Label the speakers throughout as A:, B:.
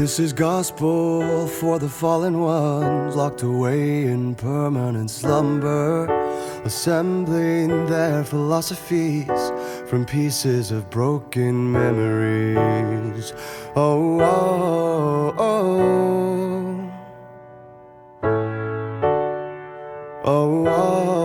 A: This is gospel for the fallen ones locked away in permanent slumber, assembling their philosophies from pieces of broken memories. Oh, oh, oh. Oh, oh,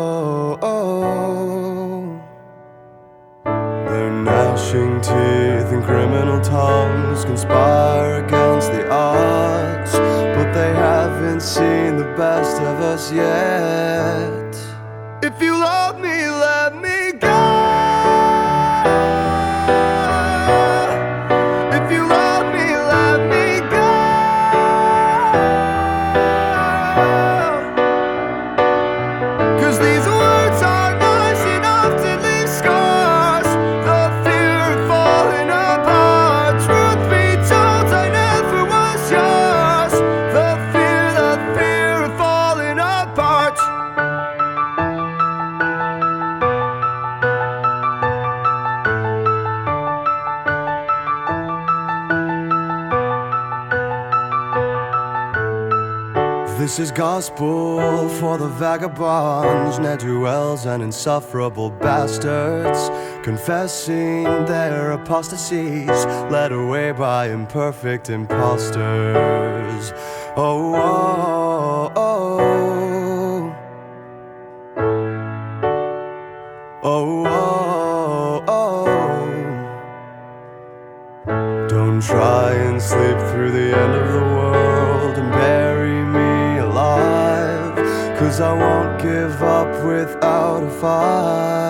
A: gnashing teeth and criminal tongues conspire against the odds, but they haven't seen the best of us yet. If you love me, let me This is gospel for the vagabonds, ne'er-do-wells, and insufferable bastards, confessing their apostasies, led away by imperfect impostors. Oh, oh, oh. Oh, oh, oh. Don't try and sleep through the end of the world Cause I won't give up without a fight.